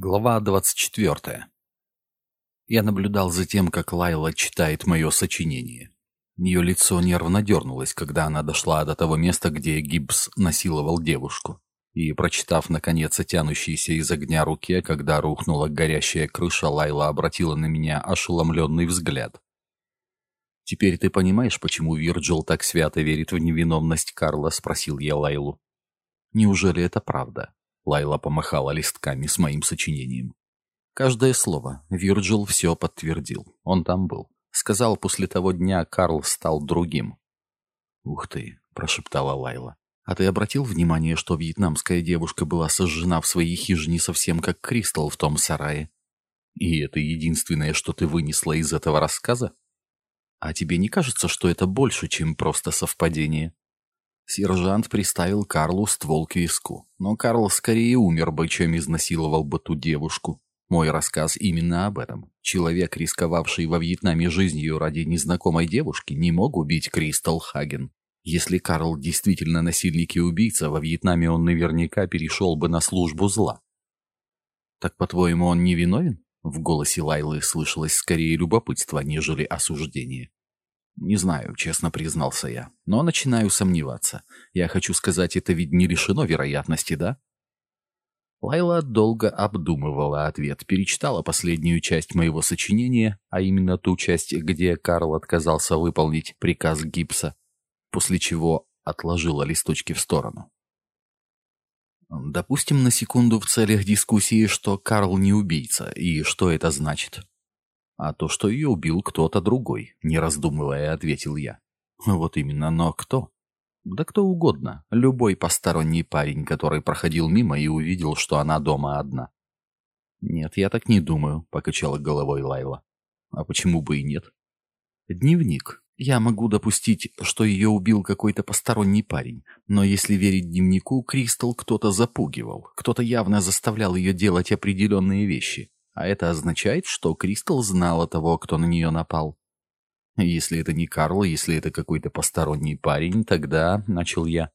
Глава 24. Я наблюдал за тем, как Лайла читает мое сочинение. Ее лицо нервно дернулось, когда она дошла до того места, где Гибс насиловал девушку. И, прочитав, наконец, тянущийся из огня руке, когда рухнула горящая крыша, Лайла обратила на меня ошеломленный взгляд. «Теперь ты понимаешь, почему Вирджил так свято верит в невиновность Карла?» — спросил я Лайлу. «Неужели это правда?» Лайла помахала листками с моим сочинением. Каждое слово. Вирджил все подтвердил. Он там был. Сказал, после того дня Карл стал другим. «Ух ты!» — прошептала Лайла. «А ты обратил внимание, что вьетнамская девушка была сожжена в своей хижине совсем как Кристал в том сарае? И это единственное, что ты вынесла из этого рассказа? А тебе не кажется, что это больше, чем просто совпадение?» Сержант приставил Карлу ствол к виску, но Карл скорее умер бы, чем изнасиловал бы ту девушку. Мой рассказ именно об этом. Человек, рисковавший во Вьетнаме жизнью ради незнакомой девушки, не мог убить Кристал Хаген. Если Карл действительно насильник и убийца, во Вьетнаме он наверняка перешел бы на службу зла. «Так, по-твоему, он не виновен?» В голосе Лайлы слышалось скорее любопытство, нежели осуждение. «Не знаю», — честно признался я. «Но начинаю сомневаться. Я хочу сказать, это ведь не лишено вероятности, да?» Лайла долго обдумывала ответ, перечитала последнюю часть моего сочинения, а именно ту часть, где Карл отказался выполнить приказ Гипса, после чего отложила листочки в сторону. Допустим на секунду в целях дискуссии, что Карл не убийца, и что это значит? А то, что ее убил кто-то другой, не раздумывая, ответил я. Вот именно, но кто? Да кто угодно, любой посторонний парень, который проходил мимо и увидел, что она дома одна. Нет, я так не думаю, покачала головой Лайла. А почему бы и нет? Дневник. Я могу допустить, что ее убил какой-то посторонний парень, но если верить дневнику, Кристал кто-то запугивал, кто-то явно заставлял ее делать определенные вещи. А это означает, что Кристал знала того, кто на нее напал. Если это не Карл, если это какой-то посторонний парень, тогда, — начал я.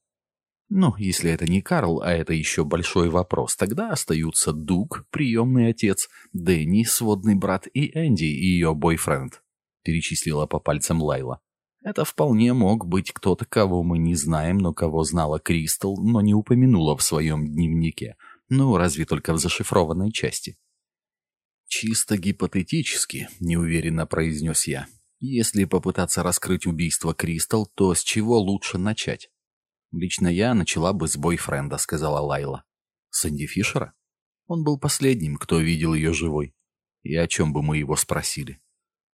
Ну, если это не Карл, а это еще большой вопрос, тогда остаются Дуг, приемный отец, Дэнни, сводный брат и Энди, ее бойфренд, — перечислила по пальцам Лайла. Это вполне мог быть кто-то, кого мы не знаем, но кого знала Кристал, но не упомянула в своем дневнике. Ну, разве только в зашифрованной части. «Чисто гипотетически», — неуверенно произнес я. «Если попытаться раскрыть убийство Кристал, то с чего лучше начать?» «Лично я начала бы с бойфренда», — сказала Лайла. «Сэнди Фишера?» Он был последним, кто видел ее живой. И о чем бы мы его спросили?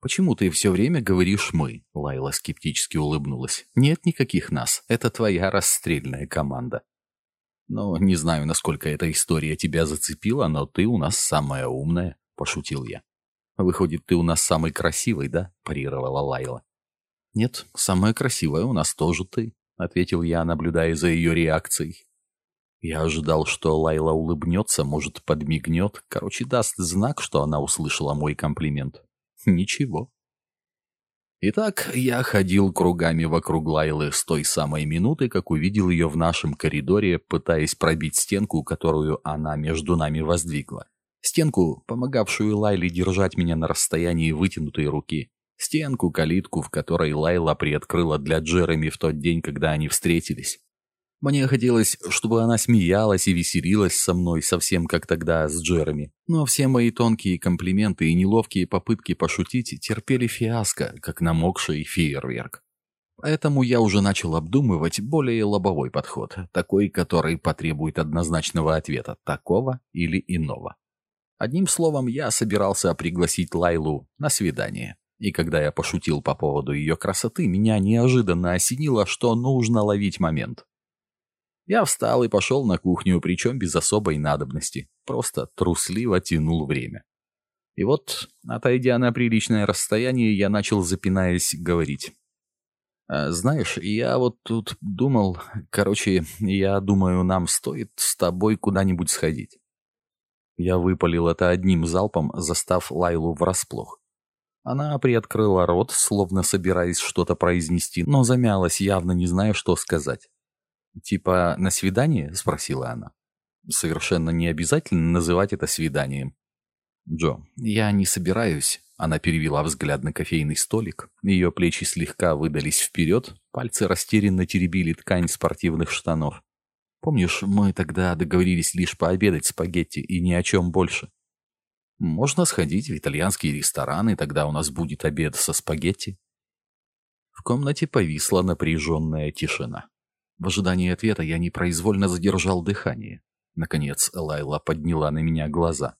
«Почему ты все время говоришь «мы»?» Лайла скептически улыбнулась. «Нет никаких нас. Это твоя расстрельная команда». «Ну, не знаю, насколько эта история тебя зацепила, но ты у нас самая умная». — пошутил я. «Выходит, ты у нас самый красивый, да?» — парировала Лайла. «Нет, самая красивая у нас тоже ты», — ответил я, наблюдая за ее реакцией. Я ожидал, что Лайла улыбнется, может, подмигнет, короче, даст знак, что она услышала мой комплимент. Ничего. Итак, я ходил кругами вокруг Лайлы с той самой минуты, как увидел ее в нашем коридоре, пытаясь пробить стенку, которую она между нами воздвигла. Стенку, помогавшую Лайле держать меня на расстоянии вытянутой руки. Стенку, калитку, в которой Лайла приоткрыла для Джереми в тот день, когда они встретились. Мне хотелось, чтобы она смеялась и веселилась со мной, совсем как тогда с Джереми. Но все мои тонкие комплименты и неловкие попытки пошутить терпели фиаско, как намокший фейерверк. Поэтому я уже начал обдумывать более лобовой подход, такой, который потребует однозначного ответа, такого или иного. Одним словом, я собирался пригласить Лайлу на свидание. И когда я пошутил по поводу ее красоты, меня неожиданно осенило, что нужно ловить момент. Я встал и пошел на кухню, причем без особой надобности. Просто трусливо тянул время. И вот, отойдя на приличное расстояние, я начал, запинаясь, говорить. «А, «Знаешь, я вот тут думал... Короче, я думаю, нам стоит с тобой куда-нибудь сходить. Я выпалил это одним залпом, застав Лайлу врасплох. Она приоткрыла рот, словно собираясь что-то произнести, но замялась, явно не зная, что сказать. «Типа на свидание?» — спросила она. Совершенно не обязательно называть это свиданием. Джо, я не собираюсь. Она перевела взгляд на кофейный столик. Ее плечи слегка выдались вперед, пальцы растерянно теребили ткань спортивных штанов. Помнишь, мы тогда договорились лишь пообедать спагетти и ни о чем больше? Можно сходить в итальянский ресторан, и тогда у нас будет обед со спагетти. В комнате повисла напряженная тишина. В ожидании ответа я непроизвольно задержал дыхание. Наконец Лайла подняла на меня глаза.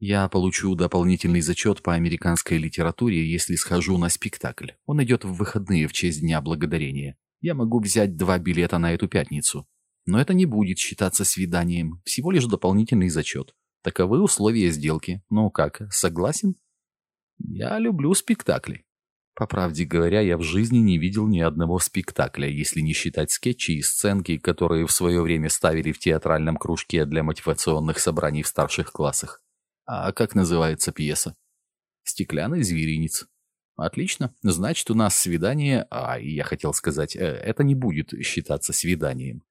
«Я получу дополнительный зачет по американской литературе, если схожу на спектакль. Он идет в выходные в честь Дня Благодарения. Я могу взять два билета на эту пятницу. Но это не будет считаться свиданием, всего лишь дополнительный зачет. Таковы условия сделки. Ну как, согласен? Я люблю спектакли. По правде говоря, я в жизни не видел ни одного спектакля, если не считать скетчи и сценки, которые в свое время ставили в театральном кружке для мотивационных собраний в старших классах. А как называется пьеса? «Стеклянный зверинец». Отлично. Значит, у нас свидание, а я хотел сказать, э, это не будет считаться свиданием.